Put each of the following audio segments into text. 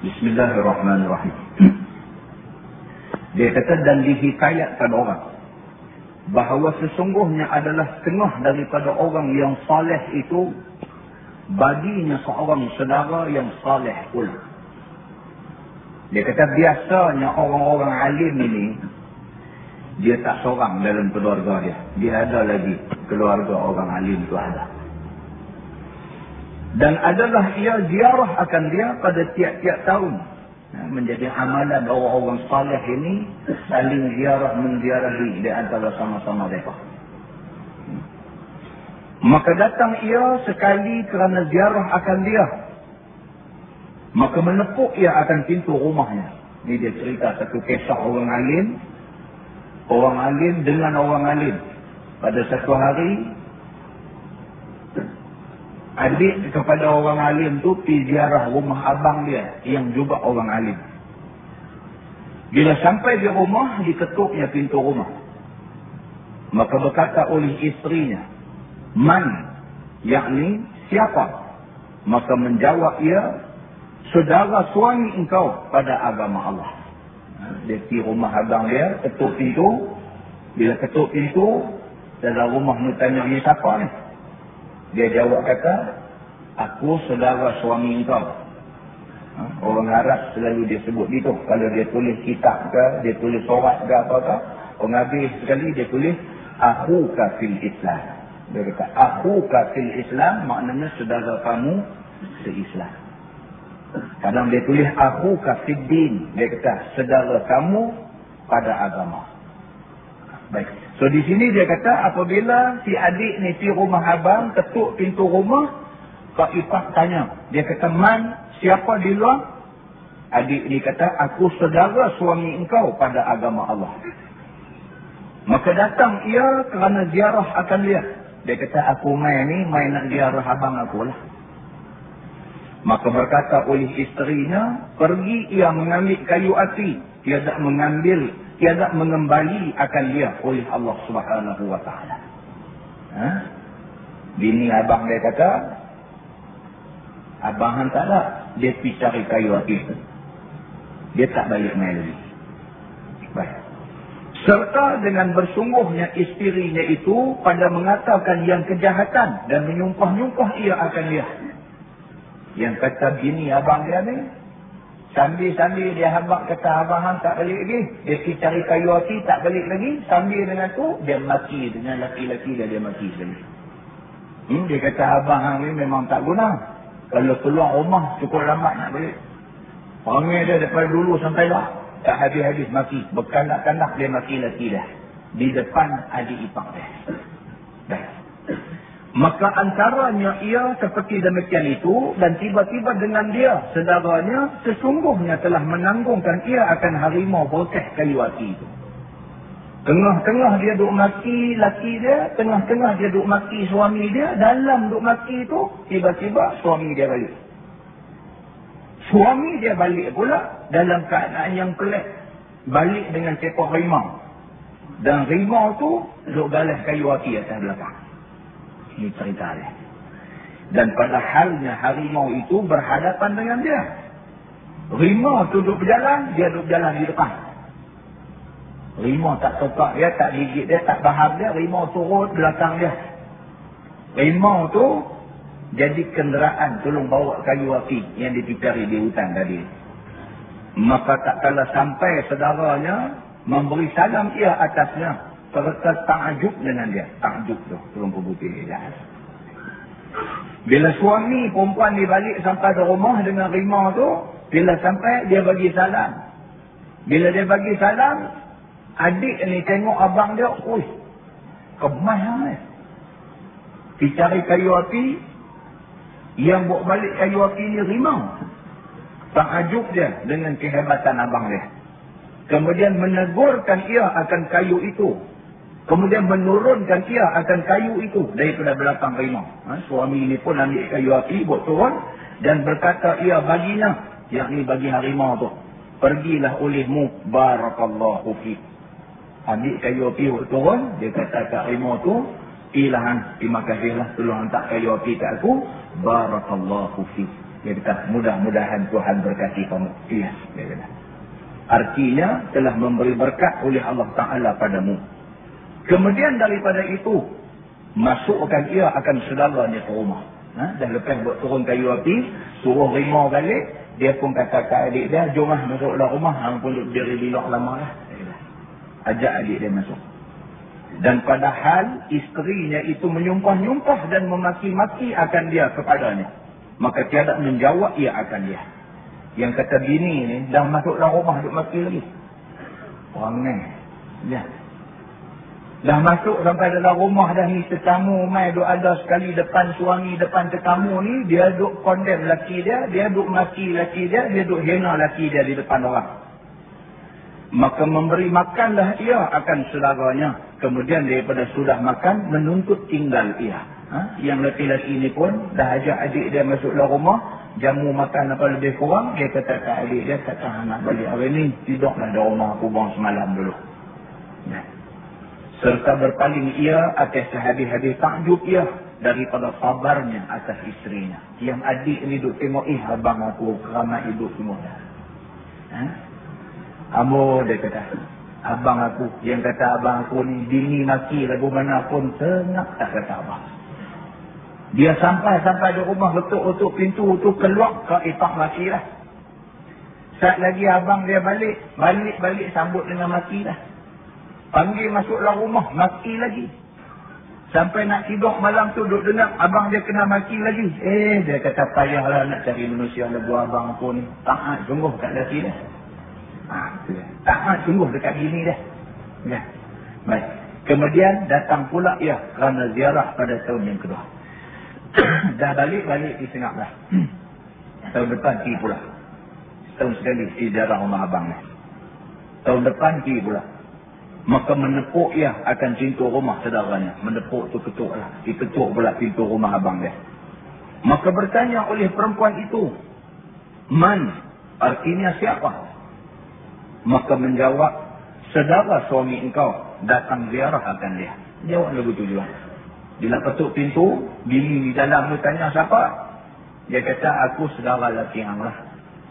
Bismillahirrahmanirrahim. Dia kata dan dihikayatkan orang bahawa sesungguhnya adalah setengah daripada orang yang saleh itu baginya seorang saudara yang saleh pula. Dia kata biasanya orang-orang alim ini dia tak seorang dalam keluarga dia. Dia ada lagi keluarga orang alim itu ada. Dan adalah ia ziarah akan dia pada tiap-tiap tahun. Ha, menjadi amalan orang-orang salih ini saling ziarah menziarahi di antara sama-sama mereka. Maka datang ia sekali kerana ziarah akan dia. Maka menepuk ia akan pintu rumahnya. Ini dia cerita satu kisah orang alim. Orang alim dengan orang alim. Pada satu hari, adik kepada orang alim tu pergi ziarah rumah abang dia yang juga orang alim. Bila sampai di rumah, diketupnya pintu rumah. Maka berkata oleh istrinya, Man, yakni siapa? Maka menjawab ia, saudara suami engkau pada agama Allah. Dia pergi rumah abang dia, ketuk pintu. Bila ketuk pintu, dalam rumah ni tanya, ni siapa ni? Dia jawab kata, aku saudara suami engkau. Ha? Orang Arab selalu dia sebut gitu. Kalau dia tulis kitab ke, dia tulis surat ke apa-apa. Orang habis sekali dia tulis, aku kafil Islam. Dia kata, aku kafil Islam maknanya saudara kamu se-Islam. Kadang dia tulis, aku kafil din. Dia kata, saudara kamu pada agama. Baik. So di sini dia kata apabila si adik ni pergi rumah abang, ketuk pintu rumah, Pak Ifah tanya. Dia kata, Man, siapa di luar? Adik ni kata, aku saudara suami engkau pada agama Allah. Maka datang ia kerana ziarah akan dia. Dia kata, aku main ni, main nak ziarah abang aku lah. Maka berkata oleh isterinya, pergi ia mengambil kayu api. Dia tak mengambil tiada mengembali akan dia oleh Allah Subhanahu wa taala. Ha? Bini abang dia kata abang han tak ada, dia pergi cari kayu api. Dia tak balik lagi. Baik. Serta dengan bersungguhnya isterinya itu pada mengatakan yang kejahatan dan menyumpah-nyumpah ia akan dia. Yang kata bini abang dia ni, Sambil-sambil dia habak kata abang hang tak balik lagi. Dia pergi cari kayu api tak balik lagi. Sambil dengan tu dia mati dengan laki-laki dia dia mati sekali. Hmm, dia kata abang hang ni memang tak guna. Kalau keluar rumah cukup lambat nak balik. Panggil dia daripada dulu sampai lah. Tak habis-habis mati. Berkanak-kanak dia mati laki dah. Di depan adik ipar dia. Baik. Maka antaranya ia seperti demikian itu dan tiba-tiba dengan dia sedaranya sesungguhnya telah menanggungkan ia akan harimau bokeh kayu hati itu. Tengah-tengah dia duk maki laki dia, tengah-tengah dia duk maki suami dia, dalam duk maki itu tiba-tiba suami dia balik. Suami dia balik pula dalam keadaan yang kelek. Balik dengan cepok rimau. Dan rimau tu duk balas kayu hati atas belakang. Ini cerita dia. Dan pada halnya harimau itu berhadapan dengan dia. Rimau tu duduk berjalan, dia duduk berjalan di depan. Rimau tak tokak dia, tak gigit dia, tak baham dia. Rimau turut belakang dia. Rimau tu jadi kenderaan tolong bawa kayu api yang dipicari di hutan tadi. Maka tak kala sampai saudaranya memberi salam ia atasnya serta takjub dengan dia. Takjub tu, turun putih dia. Bila suami perempuan ni balik sampai di rumah dengan rimau tu, bila sampai dia bagi salam. Bila dia bagi salam, adik ni tengok abang dia, ui, kemas ni. Pergi cari kayu api, yang buat balik kayu api ni rimau. Takjub dia dengan kehebatan abang dia. Kemudian menegurkan ia akan kayu itu Kemudian menurunkan ia akan kayu itu daripada belakang rimau. Ha? Suami ini pun ambil kayu api, buat turun. Dan berkata ia baginya, yakni bagi harimau tu. Pergilah olehmu, barakallahu fi. Ambil kayu api, buat turun. Dia kata kat harimau tu, Ilahan, terima kasihlah tolong hantar kayu api kat aku. Barakallahu fi. Dia kata, mudah-mudahan Tuhan berkati kamu. Iya, dia kata. Artinya telah memberi berkat oleh Allah Ta'ala padamu. Kemudian daripada itu, masukkan ia akan sedaranya ke rumah. Ha? Dah lepas buat turun kayu api, suruh rimau balik, dia pun kata ke adik dia, jom lah masuklah rumah, hang pun duduk diri bilok lama lah. Ajak adik dia masuk. Dan padahal isterinya itu menyumpah-nyumpah dan memaki-maki akan dia kepadanya maka tiada menjawab ia akan dia. Yang kata bini ni dah masuk dalam rumah duk mati lagi. Orang ni. Ya. Dah masuk sampai dalam rumah dah ni tetamu mai duk ada sekali depan suami depan tetamu ni dia duk condemn laki dia, dia duk maki laki dia, dia duk hina laki dia di depan orang. Maka memberi makanlah ia akan saudaranya. Kemudian daripada sudah makan menuntut tinggal ia. Ha? Yang lelaki-lelaki ini pun dah ajak adik dia masuk dalam rumah. Jamu makan apa lebih kurang. Dia kata ke adik dia, kata nak balik hari ni. Tidaklah dalam rumah aku buang semalam dulu. Serta berpaling ia atas sehabis-habis takjub ia. Daripada sabarnya atas isterinya. Yang adik ni duduk tengok, eh abang aku kerana hidup semua. Ha? Amo dia kata, abang aku. Yang kata abang aku ni, bini maki lagu mana pun, senang tak kata abang. Dia sampai-sampai di rumah betul-betul pintu tu keluar ke ipak mati lah. Saat lagi abang dia balik, balik-balik sambut dengan mati lah. Panggil masuklah rumah, mati lagi. Sampai nak tidur malam tu duduk dengar, abang dia kena mati lagi. Eh, dia kata payahlah nak cari manusia lagu abang pun. Taat sungguh kat laki dah. Ha, Taat sungguh dekat bini dah. Ya. Baik. Kemudian datang pula ia kerana ziarah pada tahun yang kedua. dah balik-balik di dah. Tahun depan pergi pula. Tahun sekali sejarah rumah abang ni. Tahun depan pergi pula. Maka menepuk ia akan pintu rumah saudaranya. Menepuk tu ketuk lah. Diketuk pula pintu rumah abang dia. Maka bertanya oleh perempuan itu. Man? Artinya siapa? Maka menjawab. Sedara suami engkau datang ziarah akan dia. Jawab lagu tu juga. Bila ketuk pintu, bini di dalam tu tanya siapa? Dia kata, aku saudara laki yang lah.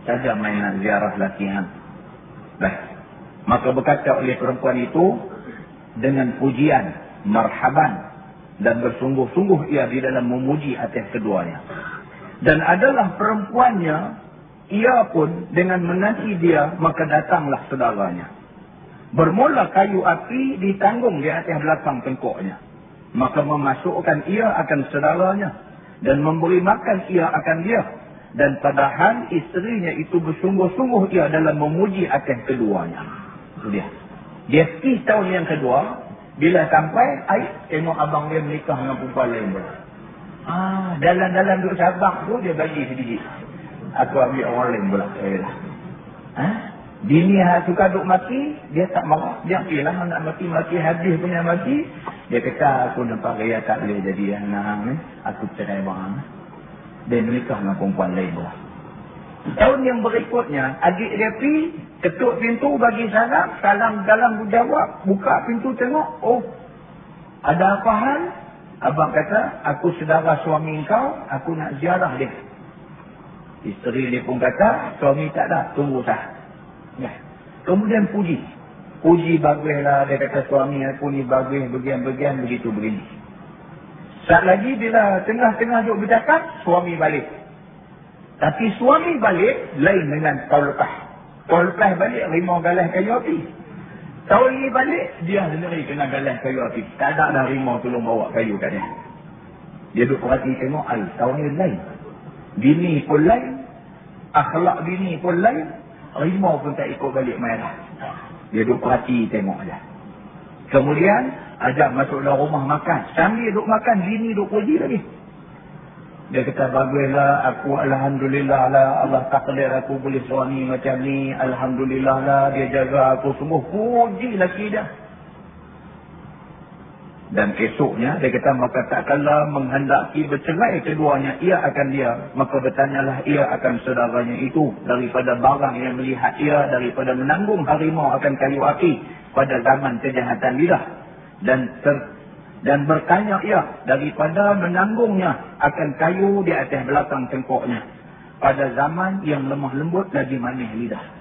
Saja main nak ziarah laki yang. Baik. Maka berkata oleh perempuan itu, dengan pujian, marhaban, dan bersungguh-sungguh ia di dalam memuji atas keduanya. Dan adalah perempuannya, ia pun dengan menanti dia, maka datanglah saudaranya. Bermula kayu api ditanggung di atas belakang tengkuknya maka memasukkan ia akan saudaranya dan memberi makan ia akan dia dan padahal isterinya itu bersungguh-sungguh ia dalam memuji akan keduanya itu dia dia pergi tahun yang kedua bila sampai ai tengok abang dia menikah dengan perempuan lain ah dalam-dalam duduk sabak tu dia bagi sedikit aku ambil orang lain pula eh ha? Bini yang suka duk mati, dia tak marah. Dia pilih nak mati, mati habis punya mati. Dia kata, aku nampak gaya tak boleh jadi anak ni. Aku cerai bang. Dia menikah dengan perempuan lain pula. Tahun yang berikutnya, adik dia pergi, ketuk pintu bagi salam. Salam dalam jawab, buka pintu tengok. Oh, ada apa hal? Abang kata, aku sedara suami kau, aku nak ziarah dia. Isteri dia pun kata, suami tak ada, tunggu sah. Ya. Kemudian puji. Puji baguslah dia kata suami aku ni bagus bagian-bagian begitu begini. Saat lagi bila tengah-tengah duduk bercakap, suami balik. Tapi suami balik lain dengan tahun lepas. Tahun lepas balik rimau galah kayu api. Tahun ini balik dia sendiri kena galah kayu api. Tak ada dah rimau tolong bawa kayu kat dia. Dia duduk perhati tengok, ay, tahun ini lain. Bini pun lain. Akhlak bini pun lain. Rimau pun tak ikut balik merah. Dia duduk perhati tengok je. Kemudian, ajak masuk dalam rumah makan. Sambil duduk makan, bini duduk puji lagi. Dia kata, baguslah aku Alhamdulillah lah. Allah takdir aku boleh suami macam ni. Alhamdulillah lah. Dia jaga aku semua. Puji lagi dah. Dan esoknya dia kata maka tak takkanlah menghendaki bercerai keduanya ia akan dia maka bertanyalah ia akan saudaranya itu daripada barang yang melihat ia daripada menanggung harimau akan kayu api pada zaman kejahatan lidah dan ter, dan bertanya ia daripada menanggungnya akan kayu di atas belakang tengkoknya pada zaman yang lemah lembut lagi manis lidah.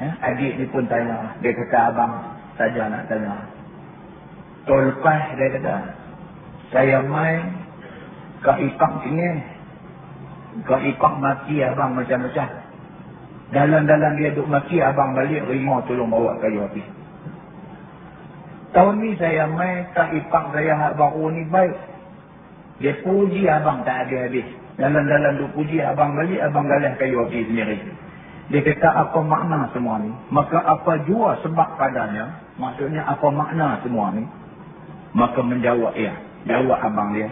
Eh, adik ni pun tanya. Dia kata abang saja nak tanya. Tahun lepas dia kata. Saya main ke ipak sini. Ke ipak mati abang macam-macam. Dalam-dalam dia duduk mati abang balik. Rimau tolong bawa kayu api. Tahun ni saya main ke ipak saya hak baru ni baik. Dia puji abang tak habis-habis. Dalam-dalam duk puji abang balik, abang galah kayu api sendiri. Dia kata apa makna semua ni? Maka apa jua sebab padanya? Maksudnya apa makna semua ni? Maka menjawab ya. Jawab abang dia.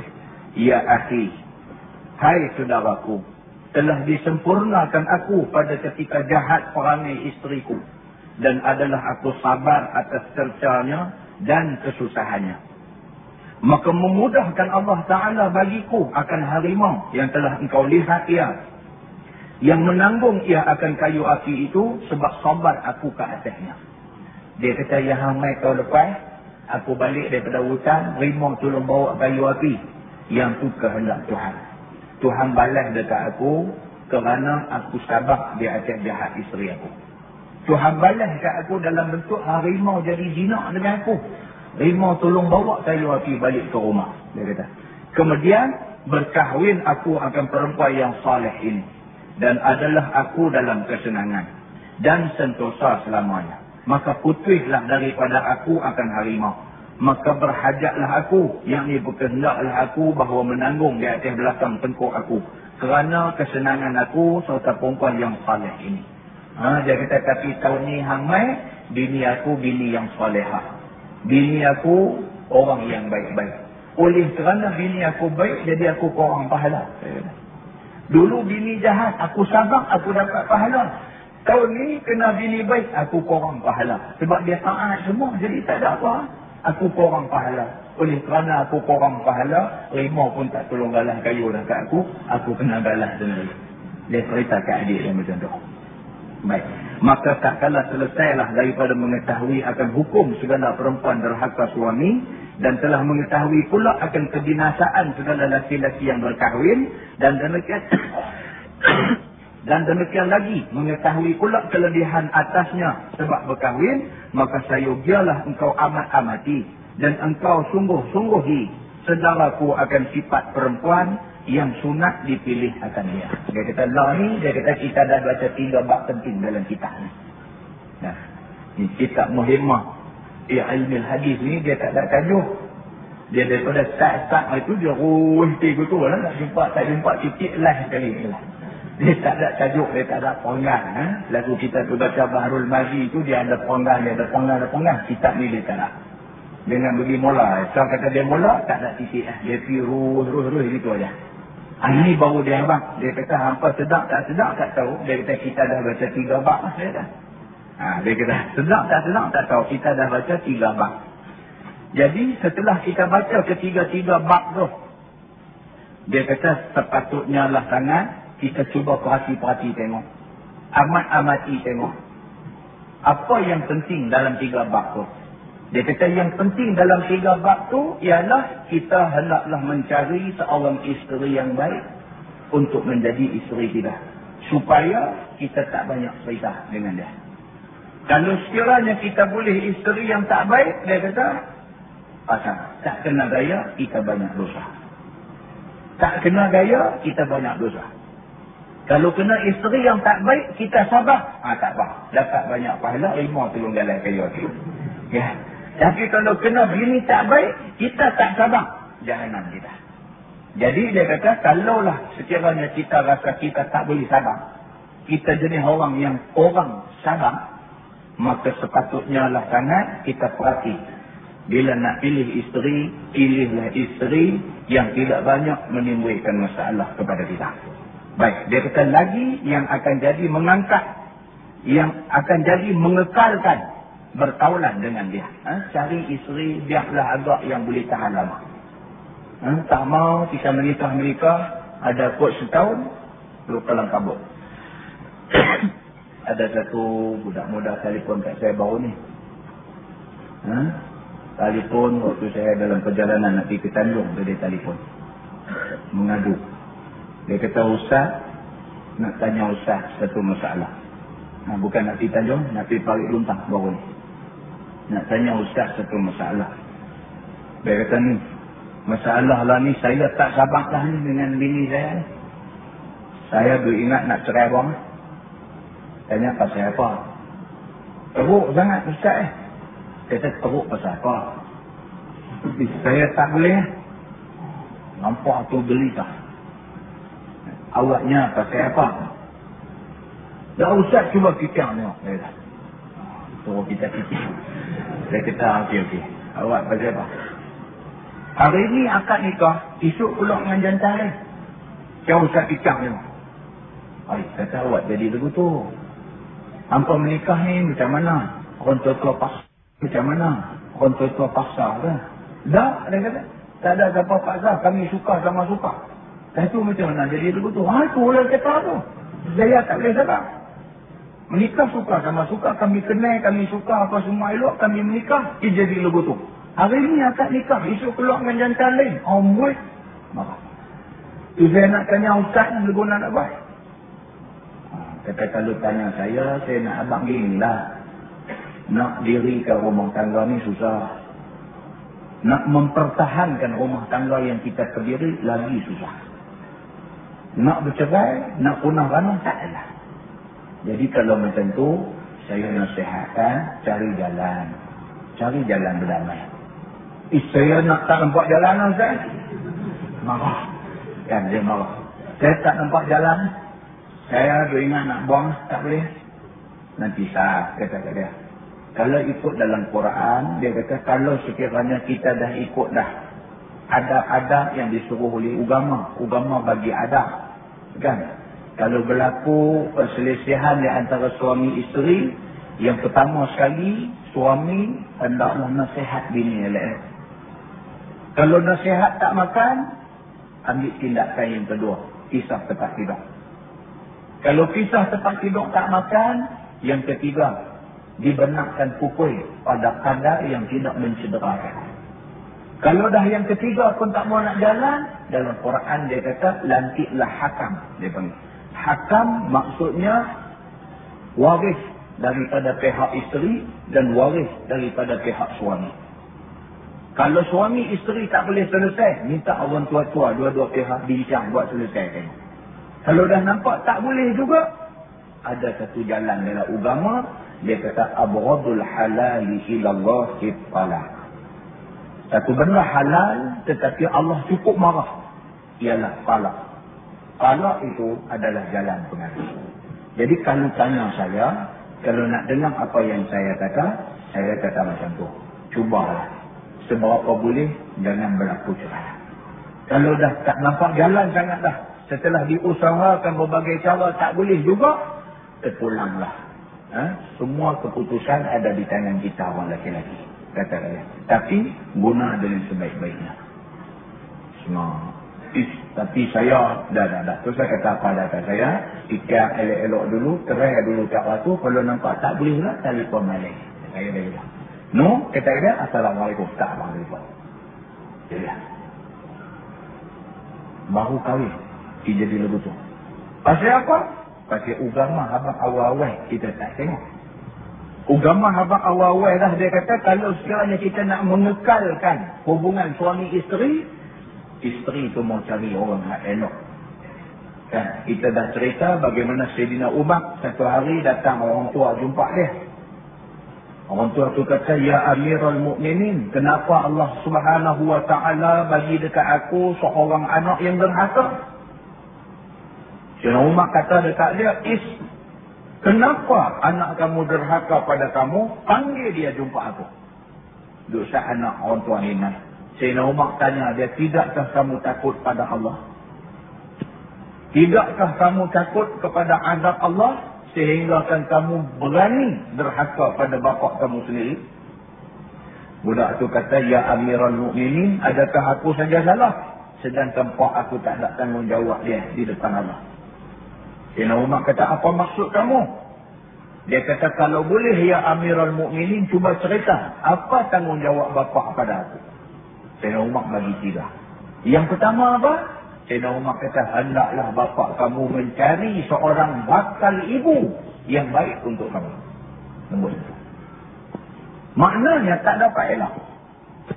Ya akhi. Hai saudaraku. Telah disempurnakan aku pada ketika jahat perangai istriku. Dan adalah aku sabar atas tercanya dan kesusahannya maka memudahkan Allah Ta'ala bagiku akan harimau yang telah engkau lihat ia. Yang menanggung ia akan kayu api itu sebab sabar aku ke atasnya. Dia kata, ya hamai tahun lepas, aku balik daripada hutan, rimau tolong bawa kayu api. Yang tu kehendak Tuhan. Tuhan balas dekat aku kerana aku sabar di atas jahat isteri aku. Tuhan balas dekat aku dalam bentuk harimau jadi jinak dengan aku. Rimau tolong bawa kayu api balik ke rumah. Dia kata. Kemudian berkahwin aku akan perempuan yang saleh ini. Dan adalah aku dalam kesenangan. Dan sentosa selamanya. Maka putihlah daripada aku akan harimau. Maka berhajatlah aku. Yang ini berkehendaklah aku bahawa menanggung di atas belakang tengkuk aku. Kerana kesenangan aku serta perempuan yang saleh ini. Ha, dia kata tapi tahun ni hamai. Bini aku bini yang salehah. Bini aku orang yang baik-baik. Oleh kerana bini aku baik, jadi aku korang pahala. Dulu bini jahat, aku sabar, aku dapat pahala. Tahun ni kena bini baik, aku korang pahala. Sebab dia taat semua, jadi tak ada apa. Aku korang pahala. Oleh kerana aku korang pahala, rimau pun tak tolong galah kayu dah kat aku, aku kena galah sendiri. Dia cerita kat adik yang macam tu. Baik. Maka tak kalah selesailah daripada mengetahui akan hukum segala perempuan derhaka suami dan telah mengetahui pula akan kebinasaan segala laki-laki yang berkahwin dan demikian dan demikian lagi mengetahui pula kelebihan atasnya sebab berkahwin maka saya biarlah engkau amat amati dan engkau sungguh-sungguhi sedaraku akan sifat perempuan yang sunat dipilih akan dia. Dia kata, lah ni, dia kata kita dah baca tiga bab penting dalam kitab ni. Nah, ni kitab muhimmah. Ya, ilmi hadis ni, dia tak ada tajuk. Dia daripada start-start itu, dia ruih tiga tu lah. Nak jumpa, tak jumpa, titik lah sekali ni lah. Dia tak ada tajuk, dia tak ada penggan. Ha? Lagu kita tu baca Baharul Mazi tu, dia ada penggan, dia ada penggan, ada penggan. Kitab ni dia tak ada. Dengan bagi mula. Kalau kata dia mula, tak ada titik lah. Dia pergi ruih, ruih, ruih, gitu aja. Ha, ini baru dia abang. Dia kata hampa sedap tak sedap tak tahu. Dia kata kita dah baca tiga bak lah saya dah. Ha, dia kata sedap tak sedap tak tahu. Kita dah baca tiga bak. Jadi setelah kita baca ketiga-tiga bak tu. Dia kata sepatutnya lah sangat kita cuba perhati-perhati tengok. Amat-amati tengok. Apa yang penting dalam tiga bak tu. Dia kata yang penting dalam tiga bab tu ialah kita hendaklah mencari seorang isteri yang baik untuk menjadi isteri kita. Supaya kita tak banyak cerita dengan dia. Kalau sekiranya kita boleh isteri yang tak baik, dia kata, pasang. Tak kena gaya, kita banyak dosa. Tak kena gaya, kita banyak dosa. Kalau kena isteri yang tak baik, kita sabar. Ah tak apa. Dapat banyak pahala, lima tolong jalan kayu. Ya. Tapi kalau kena bini tak baik, kita tak sabar. Jahanam kita. Jadi dia kata, kalaulah sekiranya kita rasa kita tak boleh sabar. Kita jenis orang yang orang sabar. Maka sepatutnya lah sangat kita perhati. Bila nak pilih isteri, pilihlah isteri yang tidak banyak menimbulkan masalah kepada kita. Baik, dia kata lagi yang akan jadi mengangkat. Yang akan jadi mengekalkan bertaulan dengan dia. Ha? Cari isteri biarlah agak yang boleh tahan lama. Ha? Tak mau kita menikah mereka ada kot setahun lupa kelam kabut. ada satu budak muda telefon kat saya baru ni. Ha? Telefon waktu saya dalam perjalanan nak pergi ke Tanjung dia telefon. Mengadu. Dia kata Ustaz nak tanya Ustaz satu masalah. Nah, bukan nak pergi Tanjung, nak pergi Parik Luntang baru ni. Nak tanya Ustaz satu masalah. Dia kata ni, masalah lah ni saya tak sabar lah ni dengan bini saya ni. Saya ingat nak cerai bang. Tanya pasal apa? Teruk sangat Ustaz eh. Kata teruk pasal apa? Saya tak boleh. Nampak tu beli tak? Awaknya pasal apa? Dah Ustaz cuba fikir tengok. Suruh kita fikir. Saya kata okey okey. Awak pasal apa? Hari ni akad nikah, esok pula dengan jantan lain. Kau Ustaz fikir tengok. Ay, kata awak jadi begitu. Hampa menikah ni macam mana? Orang tua-tua pas. Macam mana? Orang tua-tua paksa ke? Dah, dia kata. Tak ada siapa paksa. Kami suka sama suka. Dah tu macam mana jadi begitu? Ha, tu orang kata tu. Saya tak boleh cakap. Menikah suka sama suka. Kami kenal, kami suka apa semua elok. Kami menikah, dia jadi begitu. Hari ni akad nikah. Esok keluar dengan jantan lain. Oh, muat. Marah. Tu saya nak tanya Ustaz yang berguna nak buat. Kata kalau tanya saya, saya nak abang gini lah. Nak dirikan rumah tangga ni susah. Nak mempertahankan rumah tangga yang kita berdiri lagi susah. Nak bercerai, nak punah rana, tak adalah. Jadi kalau macam tu, saya nasihatkan cari jalan. Cari jalan berdamai. Eh, saya nak tak nampak jalan lah, Ustaz. Marah. Kan dia marah. Saya tak nampak jalan. Saya ada ingat nak buang, tak boleh. Nanti sah, kata dia. Kalau ikut dalam Quran, dia kata kalau sekiranya kita dah ikut dah adab-adab yang disuruh oleh agama, agama bagi adab. Kan? Kalau berlaku perselisihan di antara suami isteri, yang pertama sekali, suami hendaklah nasihat bini elok. Kalau nasihat tak makan, ambil tindakan yang kedua, kisah tempat tidur. Kalau kisah tempat tidur tak makan, yang ketiga, dibenarkan pukul pada kadar yang tidak mencederakan. Kalau dah yang ketiga pun tak mau nak jalan, dalam Quran dia kata, lantiklah hakam. Dia panggil. Hakam maksudnya waris daripada pihak isteri dan waris daripada pihak suami. Kalau suami isteri tak boleh selesai, minta orang tua-tua, dua-dua pihak bincang buat selesai. Kalau dah nampak tak boleh juga, ada satu jalan dalam agama, dia kata, Abradul halali ilallah talak. Satu benda halal, tetapi Allah cukup marah. Ialah talak. Talak itu adalah jalan pengaruh. Jadi kalau tanya saya, kalau nak dengar apa yang saya kata, saya kata macam tu. Cubalah. Seberapa boleh, jangan berlaku cerai. Kalau dah tak nampak jalan sangat dah, setelah diusahakan berbagai cara tak boleh juga, terpulanglah. Ha? Semua keputusan ada di tangan kita orang lelaki-lelaki. Kata dia. Tapi guna dengan sebaik-baiknya. Semua. Is, tapi saya, dah, dah, dah. Terus saya kata apa data saya. Ikat elok-elok dulu, terai dulu cara tu. Kalau nampak tak boleh lah, telefon balik. Saya dah bilang. No, kata dia, Assalamualaikum. Tak, Assalamualaikum. Dia Baru kahwin dia jadi lebih tu. Pasal apa? Pasal agama abang awal-awal kita tak tengok. Agama abang awal-awal dah dia kata kalau sekiranya kita nak mengekalkan hubungan suami isteri, isteri tu mau cari orang yang elok. Kan? Kita dah cerita bagaimana Sayyidina Umar satu hari datang orang tua jumpa dia. Orang tua tu kata, Ya Amirul Mukminin, kenapa Allah Subhanahu Wa Taala bagi dekat aku seorang anak yang berhasrat? Sayyidina Umar kata dekat dia, Is, kenapa anak kamu derhaka pada kamu? Panggil dia jumpa aku. Dosa anak orang tua ni. Sayyidina Umar tanya dia, tidakkah kamu takut pada Allah? Tidakkah kamu takut kepada azab Allah? Sehingga kan kamu berani derhaka pada bapa kamu sendiri? Budak tu kata, Ya Amirul Mukminin, adakah aku saja salah? Sedangkan pak aku tak nak tanggungjawab dia di depan Allah. Sayyidina Umar kata, apa maksud kamu? Dia kata, kalau boleh ya Amirul Mukminin cuba cerita. Apa tanggungjawab bapa pada aku? Sayyidina Umar bagi tiga. Yang pertama apa? Sayyidina Umar kata, hendaklah bapa kamu mencari seorang bakal ibu yang baik untuk kamu. Nombor satu. Maknanya tak dapat elak.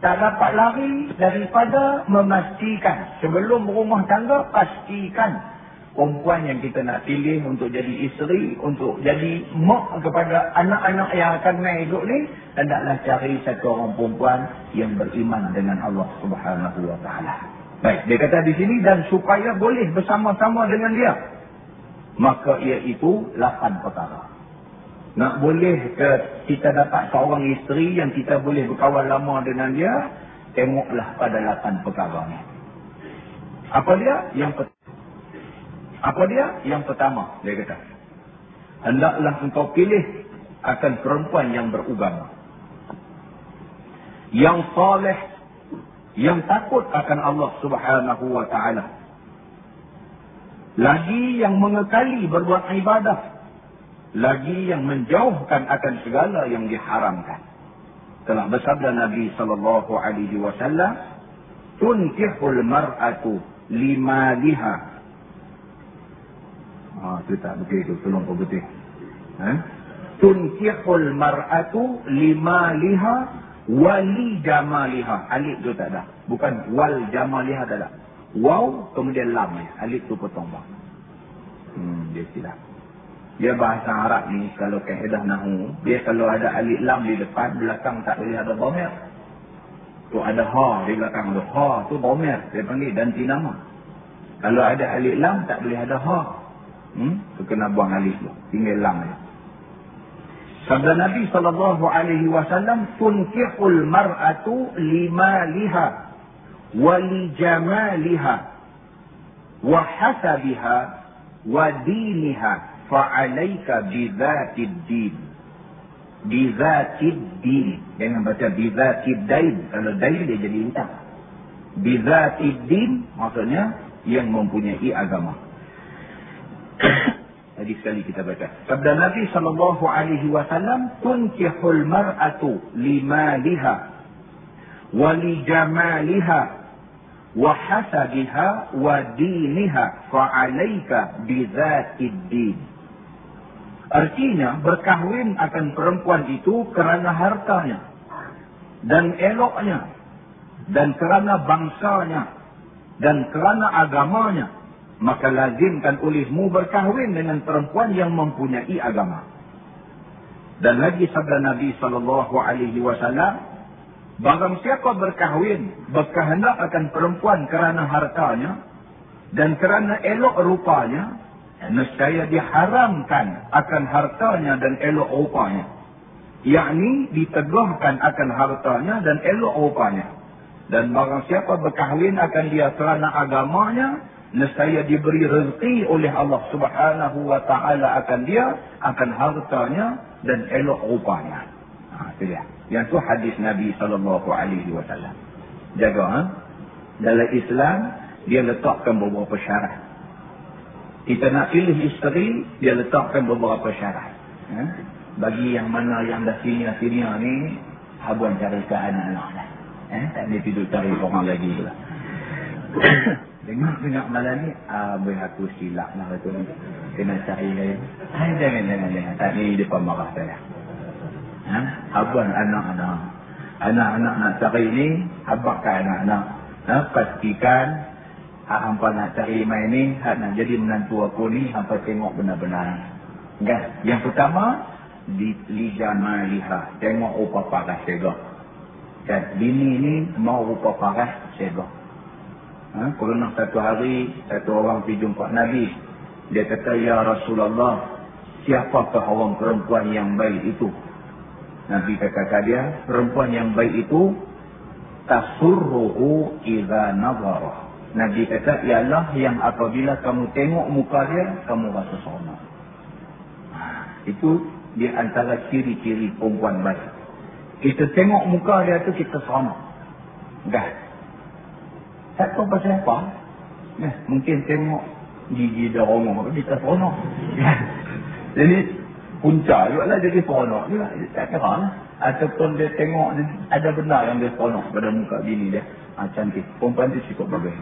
Tak dapat lari daripada memastikan. Sebelum rumah tangga, pastikan perempuan yang kita nak pilih untuk jadi isteri, untuk jadi mak kepada anak-anak yang akan main hidup ni, hendaklah cari satu orang perempuan yang beriman dengan Allah Subhanahu Wa Taala. Baik, dia kata di sini dan supaya boleh bersama-sama dengan dia, maka iaitu lapan perkara. Nak boleh ke kita dapat seorang isteri yang kita boleh berkawan lama dengan dia, tengoklah pada lapan perkara ni. Apa dia? Yang pertama. Apa dia? Yang pertama, dia kata. Hendaklah engkau pilih akan perempuan yang berugama. Yang saleh, yang takut akan Allah subhanahu wa ta'ala. Lagi yang mengekali berbuat ibadah. Lagi yang menjauhkan akan segala yang diharamkan. Telah bersabda Nabi sallallahu alaihi wasallam, "Tunkihul mar'atu lima liha Ha, tu tak betul tu, tolong kau betul. Ha? Tunkihul mar'atu lima liha wali jamaliha. Alif tu tak ada. Bukan wal jamaliha tak ada. Waw kemudian lam. Alif tu potong bang. Hmm, dia silap. Dia bahasa Arab ni kalau kaedah nahu, dia kalau ada alif lam di depan, belakang tak boleh ada bomir. Tu ada ha di belakang tu. Ha tu bomir. Dia panggil ganti nama. Kalau ada alif lam tak boleh ada ha. Hmm? Tu kena buang alif tu. Tinggal lam ni. Sabda Nabi sallallahu alaihi wasallam tunkihul mar'atu lima liha wa li jamaliha wa hasabiha wa diniha fa 'alaika bi dzatid din bi dzatid din jangan baca bi dzatid dain kalau dain dia jadi hutang bi dzatid din maksudnya yang mempunyai agama Tadi sekali kita baca. Sabda Nabi sallallahu alaihi wasallam, "Tunkihul mar'atu limaliha wa li jamaliha wa hasabiha wa diniha fa 'alaika bi dzatid din." Artinya berkahwin akan perempuan itu kerana hartanya dan eloknya dan kerana bangsanya dan kerana agamanya maka lazimkan olehmu berkahwin dengan perempuan yang mempunyai agama. Dan lagi sabda Nabi sallallahu alaihi wasallam, barang siapa berkahwin berkehendak akan perempuan kerana hartanya dan kerana elok rupanya, nescaya diharamkan akan hartanya dan elok rupanya. Yakni ditegahkan akan hartanya dan elok rupanya. Dan barang siapa berkahwin akan dia kerana agamanya, nescaya diberi rezeki oleh Allah Subhanahu wa taala akan dia akan hartanya dan elok rupanya. Ha itu dia. Yang tu hadis Nabi sallallahu alaihi wasallam. Jaga ha? Dalam Islam dia letakkan beberapa syarat. Kita nak pilih isteri, dia letakkan beberapa syarat. Ha? Bagi yang mana yang dah sini-sini ni, habuan cari ke anak-anak dah. Eh, tak boleh tidur cari orang lagi pula. Dengar-dengar malam ni, abang aku silap lah tu ni. Kena cari lain. Hai, jangan, jangan, jangan. Tak ni depan marah saya. Ha? Abang anak-anak. Anak-anak nak cari ni, abang kan anak-anak. Ha? Pastikan, hampa nak cari main ni, hak nak jadi menantu aku ni, hampa tengok benar-benar. Kan? Yang pertama, di lijama liha. Tengok rupa parah segak. Kan? Bini ni mau rupa parah segak. Ha? Pernah satu hari, satu orang pergi jumpa Nabi. Dia kata, Ya Rasulullah, siapakah orang perempuan yang baik itu? Nabi kata dia, perempuan yang baik itu, tasurruhu iza nazarah. Nabi kata, ialah yang apabila kamu tengok muka dia, kamu rasa seronok. Ha, itu di antara ciri-ciri perempuan baik. Kita tengok muka dia tu kita seronok. Dah. Tak tahu pasal apa. Ya, mungkin tengok gigi dah romong. Dia tak seronok. Jadi, punca juga lah jadi seronok juga. Tak kira lah. Ataupun dia tengok ada benda yang dia seronok pada muka bini dia. Ha, cantik. Perempuan tu cukup bagus.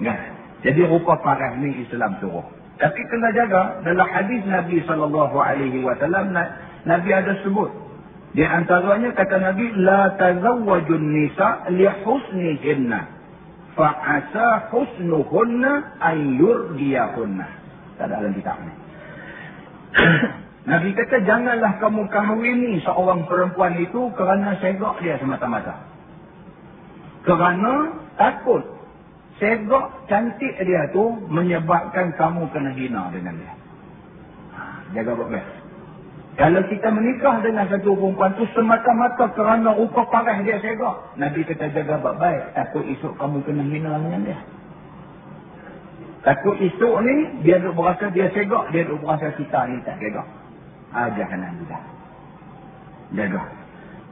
Ya. Jadi rupa parah ni Islam suruh. Tapi kena jaga dalam hadis Nabi SAW, Nabi ada sebut. Di antaranya kata Nabi, La tazawwajun nisa li husni jinnah. Fa'asa husnuhunna an yurdiyahunna. Tak ada dalam kitab ni. Nabi kata, janganlah kamu kahwini seorang perempuan itu kerana segak dia semata-mata. Kerana takut segak cantik dia tu menyebabkan kamu kena hina dengan dia. Jaga baik-baik. Kalau kita menikah dengan satu perempuan tu semata-mata kerana rupa parah dia segak. Nabi kata jaga baik-baik. Takut esok kamu kena hina dengan dia. Takut esok ni dia duk berasa dia segak. Dia duk berasa kita ni tak segak. Ajar kena kita. Jaga.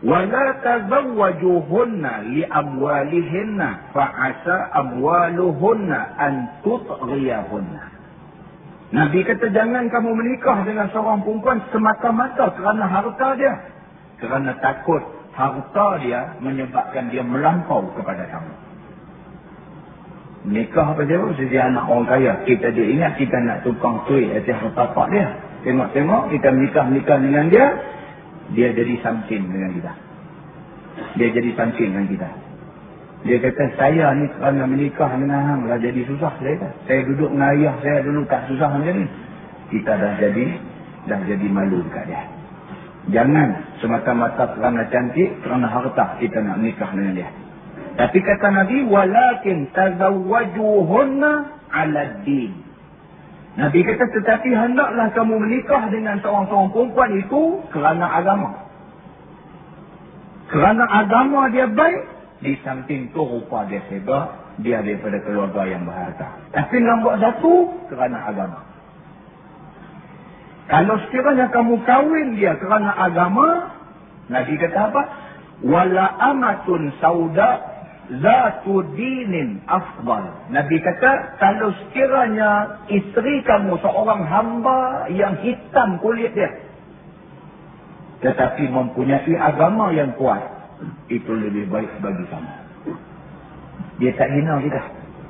Wala tazawwajuhunna li amwalihinna fa'asa an tutghiyahunna. Nabi kata jangan kamu menikah dengan seorang perempuan semata-mata kerana harta dia. Kerana takut harta dia menyebabkan dia melampau kepada kamu. Nikah apa dia? Sedia anak orang kaya. Kita dia ingat kita nak tukang tuit atas harta dia. Tengok-tengok kita menikah-nikah dengan dia. Dia jadi samsin dengan kita. Dia jadi samsin dengan kita. Dia kata, saya ni kerana menikah dengan hang lah jadi susah. Saya, kata. saya duduk dengan ayah saya dulu tak susah macam ni. Kita dah jadi, dah jadi malu dekat dia. Jangan semata-mata kerana cantik, kerana harta kita nak menikah dengan dia. Tapi kata Nabi, walakin tazawwajuhunna ala din. Nabi kata, tetapi hendaklah kamu menikah dengan seorang-seorang perempuan itu kerana agama. Kerana agama dia baik, di samping tu rupa dia hebat, dia daripada keluarga yang berharta. Tapi nombor satu, kerana agama. Kalau sekiranya kamu kahwin dia kerana agama, Nabi kata apa? Wala amatun sauda zatu dinin afdal. Nabi kata, kalau sekiranya isteri kamu seorang hamba yang hitam kulit dia, tetapi mempunyai agama yang kuat, itu lebih baik bagi kamu. Dia tak hina kita.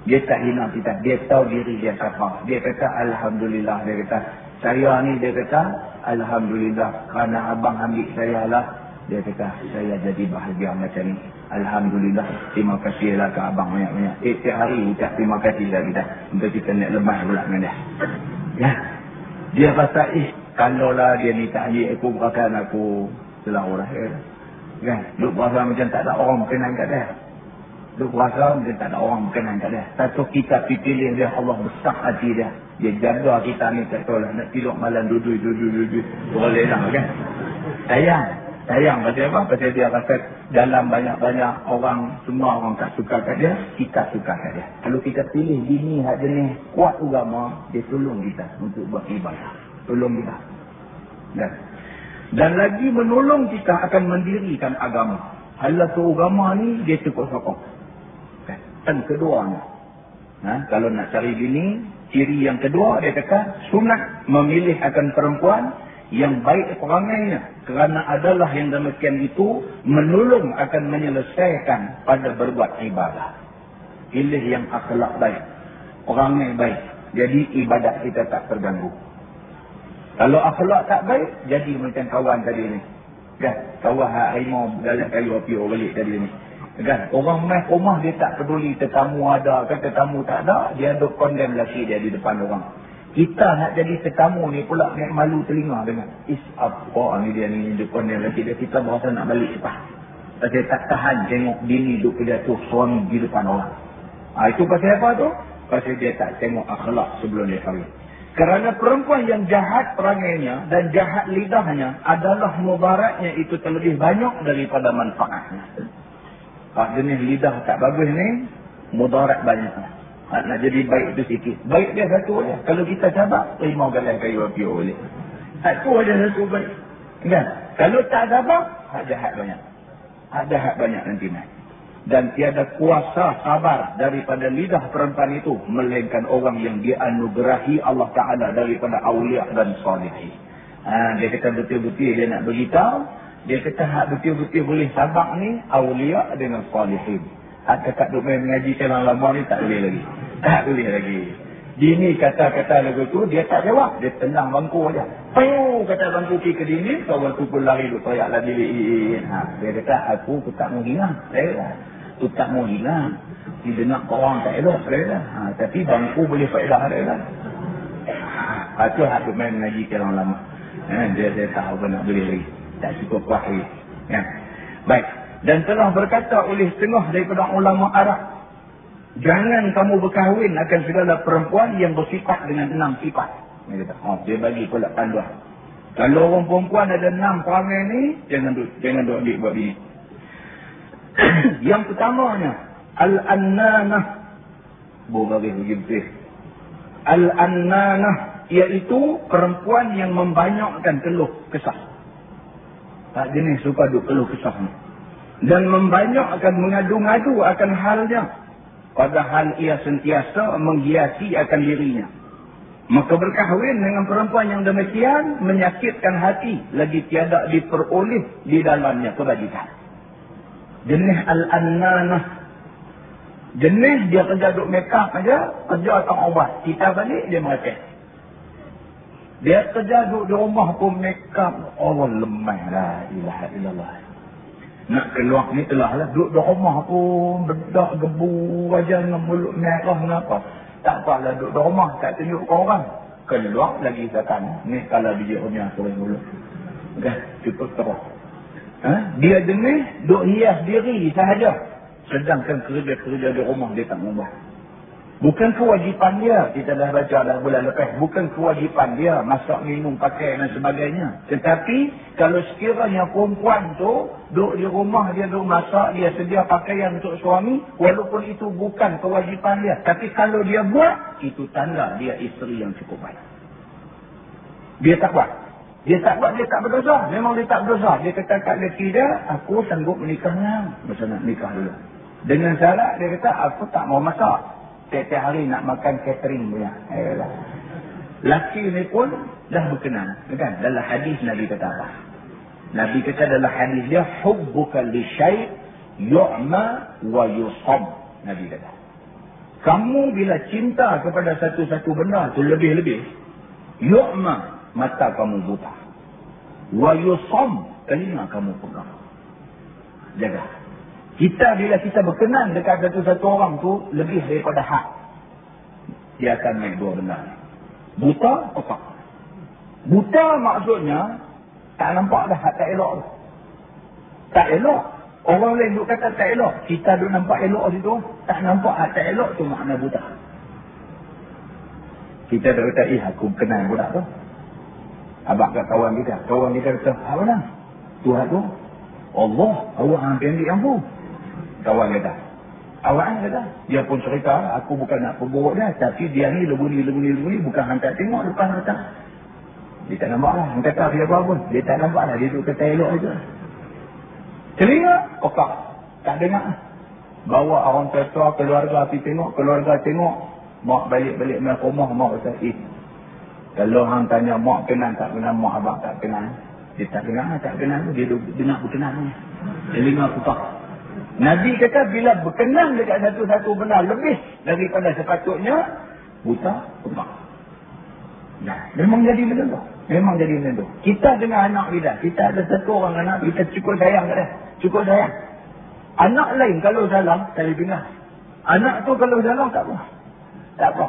Dia tak hina kita. Dia tahu diri dia siapa. Dia kata Alhamdulillah. Dia kata saya ni dia kata Alhamdulillah. Kerana abang ambil saya lah. Dia kata saya jadi bahagia macam ni. Alhamdulillah. Terima kasihlah ke abang banyak-banyak. Eh, tiap hari ucap terima kasih lah kita. Untuk kita nak lemah pula dengan dia. Ya. Dia kata eh kalaulah dia ni tak ambil aku berakan aku selalu lah. Kan? Duk berasa macam tak ada orang berkenan kat dia. Duk berasa macam tak ada orang berkenan kat dia. Satu kita pilih dia, Allah besar hati dia. Dia jaga kita ni tak tahu lah. Nak tidur malam duduk, duduk, duduk. Boleh lah kan? Sayang. Sayang pasal apa? Pasal dia rasa dalam banyak-banyak orang, semua orang tak suka kat dia, kita suka kat dia. Kalau kita pilih bini hak jenis kuat agama, dia tolong kita untuk buat ibadah. Tolong kita. Dan dan lagi menolong kita akan mendirikan agama. Allah tu agama ni dia cukup sokong. Kan? Dan kedua ni. Ha? Kalau nak cari bini, ciri yang kedua dia kata sunat memilih akan perempuan yang baik perangainya. Kerana adalah yang demikian itu menolong akan menyelesaikan pada berbuat ibadah. Pilih yang akhlak baik. Orangnya baik. Jadi ibadat kita tak terganggu. Kalau akhlak tak baik, jadi macam kawan tadi ni. Kan? Kawan harimau dalam kayu api balik tadi ni. Kan? Orang main rumah dia tak peduli tetamu ada ke tetamu tak ada. Dia duk condemn lelaki dia di depan orang. Kita nak jadi tetamu ni pula nak malu telinga dengan. Is apa ni dia ni duk condemn lelaki dia. Kita berasa nak balik cepat. Saya tak tahan tengok bini duk jatuh suami di depan orang. Ha, itu pasal apa tu? Pasal dia tak tengok akhlak sebelum dia kahwin. Kerana perempuan yang jahat perangainya dan jahat lidahnya adalah mubaraknya itu terlebih banyak daripada manfaatnya. Pak jenis lidah tak bagus ni, mudarat banyak. Ha, nak jadi baik itu sikit. Baik dia satu aja. Kalau kita cabar, terima galah kayu api oleh. Satu aja satu baik. Kan? Kalau tak cabar, hak jahat banyak. Hak jahat banyak nanti naik dan tiada kuasa sabar daripada lidah perempuan itu melainkan orang yang dianugerahi Allah Taala daripada awliya dan salihin. Ha, dia kata betul-betul dia nak beritahu, dia kata hak betul-betul boleh sabar ni awliya dengan salihin. Ada kat duk main mengaji dalam lama ni tak boleh lagi. Tak boleh lagi. Dini kata-kata lagu tu, dia tak jawab. Dia tenang bangku aja. Payu kata bangku pergi ke dini, kawan tu pun lari duk teriak lah bilik. Ha, dia kata, aku tak hilang. Saya tu tak mau hilang. Dia dengar orang tak elok. Saya ha, tapi bangku boleh faedah. Saya lah. Ha, itu hak main mengaji dalam lama. Ha, dia, dia tahu apa nak boleh lagi. Tak cukup kuat lagi. Ya. Baik. Dan telah berkata oleh setengah daripada ulama Arab Jangan kamu berkahwin akan segala perempuan yang bersifat dengan enam sifat. Dia kata, oh, dia bagi pula panduan. Kalau orang perempuan ada enam perangai ni, jangan duk, jangan duk ambil buat ini. yang pertamanya, Al-Annanah. Bagi begitu. Al-Annanah, iaitu perempuan yang membanyakkan keluh kesah. Tak jenis suka duk keluh kesah ni. Dan membanyakkan mengadu-ngadu akan halnya Padahal ia sentiasa menghiasi akan dirinya. Maka berkahwin dengan perempuan yang demikian menyakitkan hati lagi tiada diperoleh di dalamnya kebajikan. Jenis Al-Annanah. Jenis dia kerja duduk up saja, kerja tak obat. Kita balik dia mengatakan. Dia kerja duduk di rumah pun make up. Allah lemah lah. Ilaha illallah. Nak keluar ni telah lah. Duduk di rumah pun bedak, gebu, wajah dengan mulut merah, kenapa. Tak apalah duduk di rumah, tak tunjuk ke orang. Keluar lagi setan. Ni kalau biji rumah suruh mulut. Kan, cukup terus. Ha? Dia jenis duduk hias diri sahaja. Sedangkan kerja-kerja di rumah dia tak mengubah. Bukan kewajipan dia, kita dah baca dah bulan lepas. Bukan kewajipan dia masak, minum, pakai dan sebagainya. Tetapi, kalau sekiranya perempuan tu, duduk di rumah dia duduk masak, dia sedia pakaian untuk suami, walaupun itu bukan kewajipan dia. Tapi kalau dia buat, itu tanda dia isteri yang cukup baik. Dia tak buat. Dia tak buat, dia tak berdosa. Memang dia tak berdosa. Dia kata kat lelaki dia, aku sanggup menikahnya. Masa nak nikah dulu. Dengan syarat, dia kata, aku tak mau masak. Setiap hari nak makan catering punya. Ayolah. Laki ni pun dah berkenan. Kan? Dalam hadis Nabi kata apa? Nabi kata dalam hadis dia, Hubbuka li syait yu'ma wa yusab. Nabi kata. Kamu bila cinta kepada satu-satu benda tu lebih-lebih, yu'ma mata kamu buta. Wa yusab telinga kamu pegang. Jaga. Kita bila kita berkenan dekat satu-satu orang tu lebih daripada hak. Dia akan main dua benda. Buta, apa? Buta maksudnya tak nampak dah hak tak elok. Tak elok. Orang lain duk kata tak elok. Kita duk nampak elok situ. Tak nampak hak tak elok tu makna buta. Kita dah kata, eh aku kenal budak tu. Abang kat kawan kita. Kawan kita kata, apa nak? Tuhan tu. Allah, Allah hampir ambil yang kawan kata. Awak kata, dia pun cerita, aku bukan nak pemburuk dia, tapi dia ni lebu ni, lebu ni, bukan hantar tengok depan kata. Dia tak nampak lah, tak dia apa pun. Dia tak nampak lah, dia duduk kata elok itu. Telinga, pekak. Tak dengar. Bawa orang tua keluarga pergi tengok, keluarga tengok. Mak balik-balik main rumah, mak kata, eh. Kalau orang tanya, mak kenal tak kenal, mak abang tak kenal. Dia tak dengar, tak kenal. Dia dengar berkenan. Telinga pekak. Nabi kata bila berkenan dekat satu-satu benda lebih daripada sepatutnya, buta, kembang. Nah, memang jadi macam tu. Memang jadi macam tu. Kita dengan anak kita, kita ada satu orang anak, kita cukup sayang dia. Cukup sayang. Anak lain kalau salah, saya dengar. Anak tu kalau salah, tak apa. Tak apa.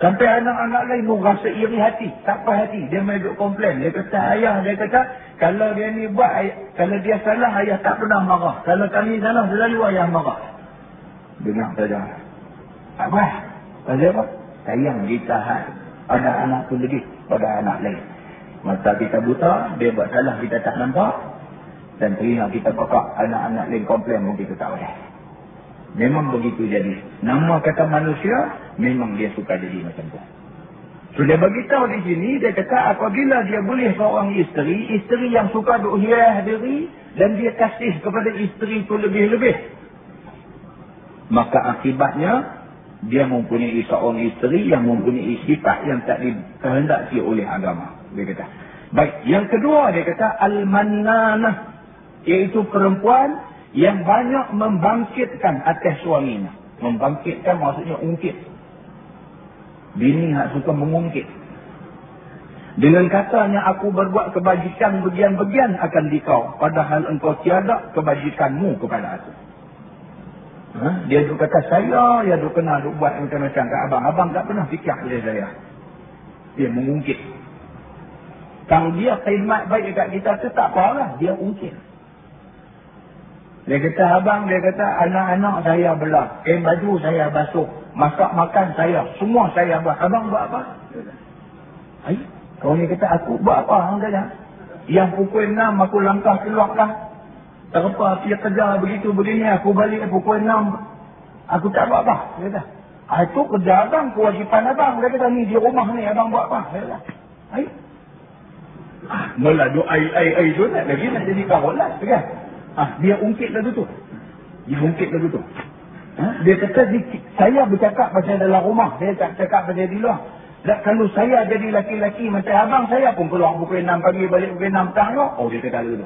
Sampai anak-anak lain pun rasa iri hati. Tak apa hati. Dia main duk komplain. Dia kata, ayah, dia kata, kalau dia ni buat, ayah, kalau dia salah, ayah tak pernah marah. Kalau kami salah, selalu ayah marah. Dengar saja. Apa? Pasal apa? Sayang kita ada anak tu lebih pada anak lain. Masa kita buta, dia buat salah, kita tak nampak. Dan telinga kita pekak, anak-anak lain komplain pun kita tak boleh. Memang begitu jadi. Nama kata manusia, memang dia suka jadi macam tu. So dia beritahu di sini, dia kata apabila dia boleh seorang isteri, isteri yang suka duk hias diri, dan dia kasih kepada isteri itu lebih-lebih. Maka akibatnya, dia mempunyai seorang isteri yang mempunyai sifat yang tak dikehendaki oleh agama. Dia kata. Baik, yang kedua dia kata, Al-Mannanah. Iaitu perempuan yang banyak membangkitkan atas suaminya. Membangkitkan maksudnya ungkit. Bini nak suka mengungkit. Dengan katanya aku berbuat kebajikan bagian-bagian akan dikau. Padahal engkau tiada kebajikanmu kepada aku. Ha? Dia duk kata saya, dia duk kena duk buat macam-macam kat abang. Abang tak pernah fikir oleh saya. Dia mengungkit. Kalau dia khidmat baik dekat kita tu tak apalah. Dia ungkit. Dia kata abang, dia kata anak-anak saya belah. Kain baju saya basuh. Masak makan saya. Semua saya buat. Abang buat apa? Ay, kau ni kata aku buat apa? Kata. Yang pukul enam aku langkah keluar lah. Apa, dia kerja begitu begini. Aku balik pukul enam. Aku tak buat apa. Dia kata. Ah, itu kerja abang, kewajipan abang. Dia kata ni di rumah ni abang buat apa? Dia kata. Ay. Ah, mula doa ai ai ai tu nak lagi nak jadi kawalan kan? Ah, dia ungkit lagu tu. Dia ungkit lagu tu. Ha? Dia kata, saya bercakap pasal dalam rumah. Saya tak cakap pasal di luar. Dan kalau saya jadi laki-laki macam abang saya pun keluar pukul 6 pagi balik pukul 6 petang. Oh dia kata dulu.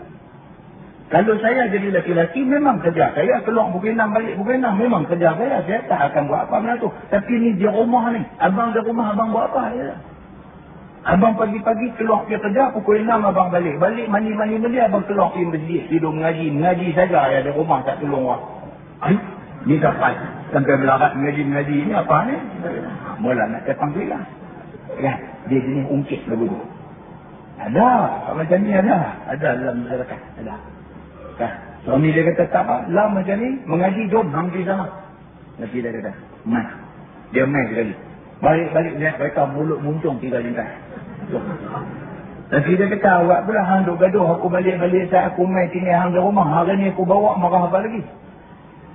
Kalau saya jadi laki-laki memang kerja saya keluar pukul 6 balik pukul 6 memang kerja saya. Saya tak akan buat apa benda tu. Tapi ni dia rumah ni. Abang di rumah abang buat apa? Ya. Abang pagi-pagi keluar pergi kerja pukul 6 abang balik. Balik mandi-mandi mandi abang keluar pergi masjid. Tidur mengaji. Mengaji saja ya di rumah tak tolong orang. Ay, ni dapat. Sampai melarat mengaji-mengaji ni apa ni? Mula nak datang lah. Ya, dia jenis ungkit lagu tu. Ada, macam ni ada. Ada dalam masyarakat, ada. Kan? Suami dia kata, tak apa, lah macam ni, mengaji, jom, pergi sana. Nanti dia kata, main. Dia main sekali. Balik-balik dia mereka mulut muncung tiga jengkai. Nanti dia kata, awak pula hang duk gaduh, aku balik-balik saat aku main sini hang di rumah. Hari ni aku bawa marah apa lagi?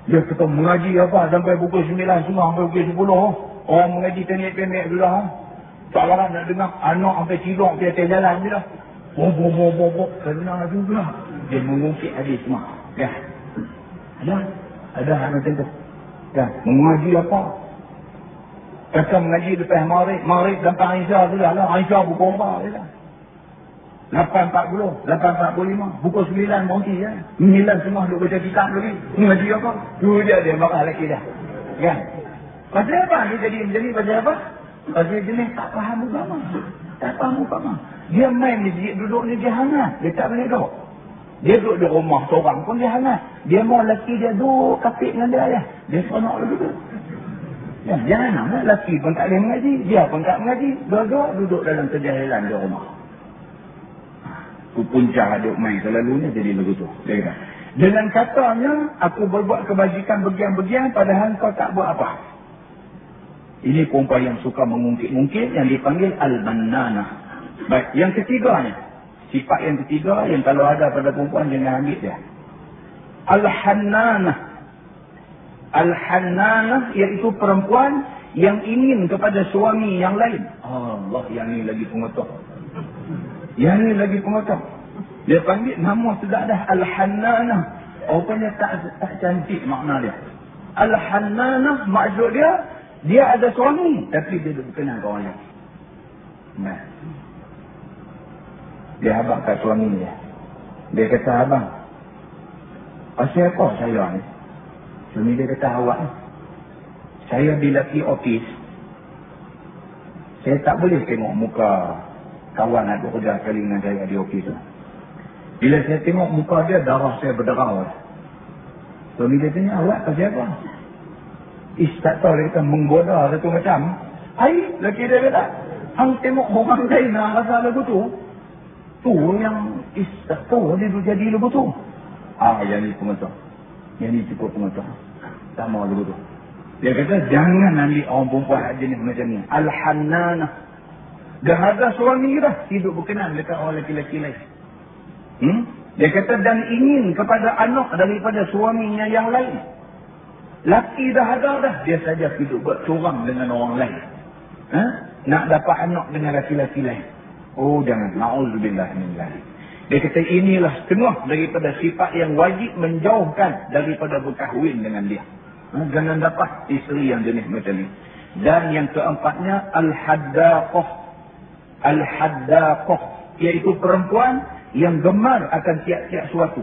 Dia kata mengaji apa sampai pukul sembilan semua sampai pukul sepuluh. Orang mengaji tenik-tenik dulu. Ha? Tak larang nak dengar anak sampai tidur di atas jalan je lah. Boh, boh, boh, boh, boh. Kena juga. Dia mengungkit hadis semua. Ya. Ada. Ada hal macam tu. Ya. Mengaji apa? Kata mengaji lepas Marib. Marib dapat Aisyah tu lah. Aisyah pukul apa? Ya. 8.40, 8.45, pukul 9 berhenti ya. 9 semua duduk baca kitab lagi. Mengaji apa? Tu dia dia marah lagi dah. Kan? Pasal apa? Dia jadi jadi pasal apa? Pasal jenis tak faham agama. Tak faham agama. Dia main masjid duduk ni dia hangat. Dia tak boleh duduk. Dia duduk di rumah seorang pun dia hangat. Dia mau lelaki dia duduk kapit dengan dia ya. Dia seronok duduk. Ya, jangan nak lelaki pun tak boleh mengaji. Dia pun tak mengaji. Duduk duduk dalam kejahilan di rumah. Puncak aduk main selalunya jadi begitu. Dia kata. Dengan katanya, aku berbuat kebajikan bagian-bagian padahal kau tak buat apa. Ini perempuan yang suka mengungkit-ungkit yang dipanggil Al-Bannana. Baik, yang ketiganya. Sifat yang ketiga yang kalau ada pada perempuan jangan ambil dia. Al-Hannana. Al-Hannana iaitu perempuan yang ingin kepada suami yang lain. Allah, yang ini lagi pengotok. Yang ini lagi pengotok. Dia panggil nama sudah ada Al-Hannana. Rupanya tak, tak cantik makna dia. Al-Hannana maksud dia dia ada suami tapi dia tak kenal kawan lain. Nah. Dia abang kat suami dia. Dia kata abang. Pasal apa saya ni? Suami dia kata awak. Saya bila pergi ofis. Saya tak boleh tengok muka kawan nak bekerja sekali dengan saya di ofis. Bila saya tengok muka dia, darah saya berderau. Suami dia tanya, awak pasal apa? Ish tak tahu dia kata menggoda satu macam. Hai, lelaki dia kata. Hang tengok orang lain nak rasa lagu tu. Tu yang ish tak tahu dia jadi lagu tu. Ah, yang ni pengetuk. Yang ni cukup pengetuk. Tak mau lagu tu. Dia kata jangan ambil orang perempuan jenis macam ni. Al-Hannanah. Dahaga suami dah hidup berkenan dekat orang lelaki-lelaki lain. Hmm? Dia kata dan ingin kepada anak daripada suaminya yang lain. Laki dah ada dah. Dia saja hidup buat seorang dengan orang lain. Ha? Nak dapat anak dengan laki-laki lain. Oh jangan. Na'udzubillah minillah. Dia kata inilah setengah daripada sifat yang wajib menjauhkan daripada berkahwin dengan dia. Ha? Jangan dapat isteri yang jenis macam ni. Dan yang keempatnya Al-Haddaqah. Al-Haddaqah. Iaitu perempuan yang gemar akan tiap-tiap suatu.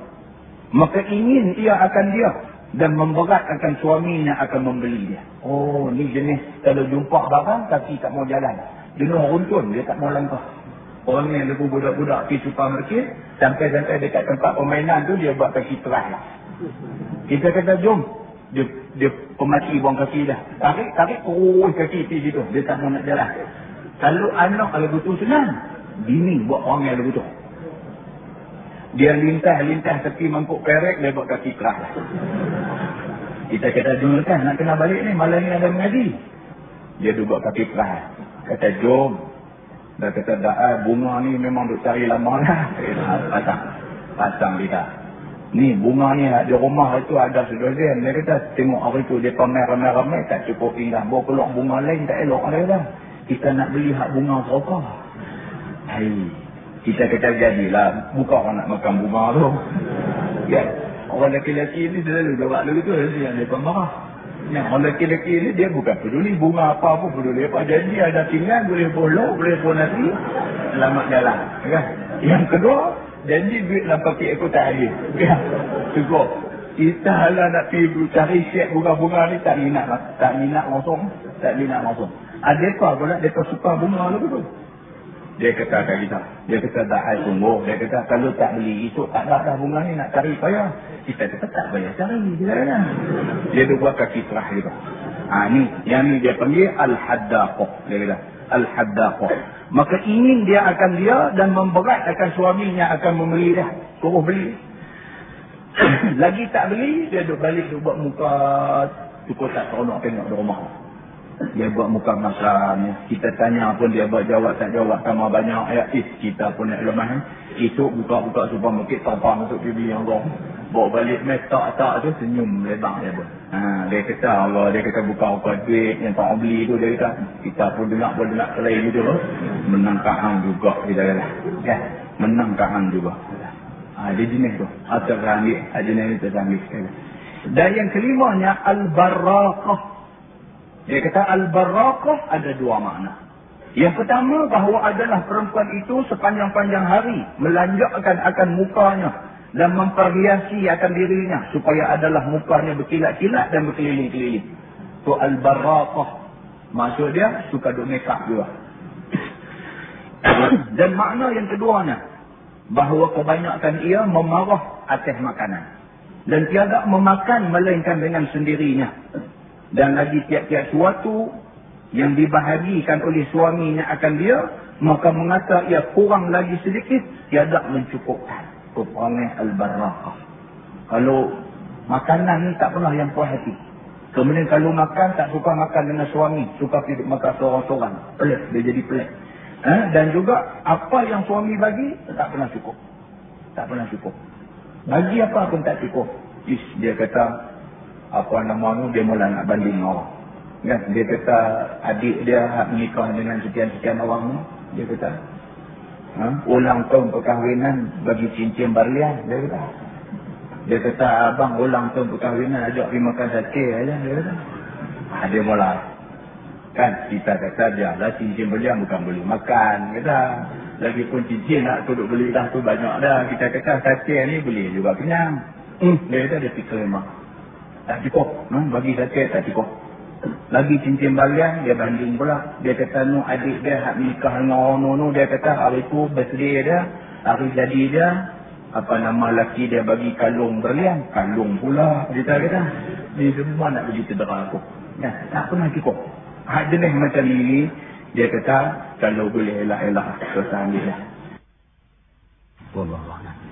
Maka ingin ia akan dia dan memberat akan suaminya akan membeli dia. Oh, ni jenis kalau jumpa barang kaki tak mau jalan. Jenuh runtun, dia tak mau langkah. Orang yang lebih budak-budak pergi supermarket, sampai-sampai dekat tempat permainan tu dia buat kaki teras. Kita kata jom, dia dia pemati buang kaki dah. Tarik, tarik, terus kaki pergi situ. Dia tak nak jalan. Kalau anak kalau betul senang, bini buat orang yang betul. Dia lintah-lintah tepi mangkuk perek, dia buat kaki keras. Kita kata dulu kan, nak kena balik ni, malam ni ada mengaji. Dia duduk kaki keras. Kata, jom. Dia kata, dah bunga ni memang duk cari lama lah. Pasang. Pasang kita. Ni bunga ni di rumah itu ada sedozen. Dia kata, tengok hari tu dia pamer ramai-ramai, tak cukup indah. Bawa keluar bunga lain, tak elok. Dia kata, kita nak beli hak bunga berapa? Hai. Kita kata jadilah buka orang nak makan bunga tu. Ya. Orang lelaki-lelaki ni selalu jawab lalu tu yang dia marah. Ya, orang lelaki-lelaki ni dia bukan peduli bunga apa pun peduli apa. Jadi ada tinggal boleh bolong, boleh pun nasi. Selamat jalan. Ya. Yang kedua, janji duit dalam pakai aku tak ada. Ya. Cukup. Kita hala nak pergi cari siap bunga-bunga ni tak minat lah. Tak minat langsung. Tak minat langsung. Ada apa pula dia suka bunga tu tu. Dia kata kat kita. Dia kata tak ada sungguh. Dia kata kalau tak beli itu tak ada dah bunga ni nak cari payah. Kita kata tak payah cari. Dia, kata. dia tu buat kaki terah gitu. Ha, ni, yang ni dia panggil Al-Haddaqah. Dia kata Al-Haddaqah. Maka ingin dia akan dia dan memberat akan suaminya akan membeli dia. Suruh beli. Lagi tak beli, dia duduk balik duduk buat muka. Cukup tak seronok tengok di rumah. Dia buat muka makan. Kita tanya pun dia buat jawab tak jawab sama banyak. Ya, is, kita pun nak lemah. Itu buka-buka supermarket tanpa masuk TV yang orang. Bawa balik metak tak tu senyum lebar dia pun. Ha, dia kata Allah, dia kata buka-buka duit yang tak beli tu. Dia kata kita pun dengar pun dengar selain itu. Menang kahang juga kita kata. Ya, menang kahang juga. Ha, dia jenis tu. Atau ranggit. Ha, jenis itu ranggit. Dan yang kelimanya, Al-Barakah. Dia kata al-barakah ada dua makna. Yang pertama bahawa adalah perempuan itu sepanjang-panjang hari melanjakkan akan mukanya dan memperhiasi akan dirinya supaya adalah mukanya berkilat-kilat dan berkeliling-keliling. Itu al-barakah. Maksud dia suka duk make up juga. dan makna yang keduanya bahawa kebanyakan ia memarah atas makanan dan tiada memakan melainkan dengan sendirinya dan lagi tiap-tiap suatu yang dibahagikan oleh suaminya akan dia maka mengata ia kurang lagi sedikit tiada mencukupkan. Kekurangan al-barakah kalau makanan ni tak pernah yang puas hati. Kemudian kalau makan tak suka makan dengan suami suka hidup makan seorang-seorang. Pelik dia jadi pelik. Ha? dan juga apa yang suami bagi tak pernah cukup. Tak pernah cukup. Bagi apa pun tak cukup. Is, dia kata apa nama tu dia mula nak banding orang. Kan? Dia kata adik dia menikah dengan sekian-sekian orang ni. Dia kata ha? ulang tahun perkahwinan bagi cincin berlian. Dia kata. Dia kata abang ulang tahun perkahwinan ajak pergi makan sate aja. Dia kata. Ha, dia mula. Kan kita kata dia lah cincin berlian bukan boleh makan. Kata. Lagipun cincin nak duduk beli dah tu banyak dah. Kita kata sate ni boleh juga kenyang. Hmm. Dia kata dia fikir memang tak cukup. Hmm, bagi zakat tak cukup. Lagi cincin balian, dia banding pula. Dia kata, nu adik dia hak nikah dengan orang nu, dia kata hari tu birthday dia, hari jadi dia, apa nama laki dia bagi kalung berlian. Kalung pula, dia kata. Ni semua nak bagi cedera aku. Ya, tak pernah cukup. Hak jenis macam ni, dia kata, kalau boleh elah-elah, terus ambil lah. Wallah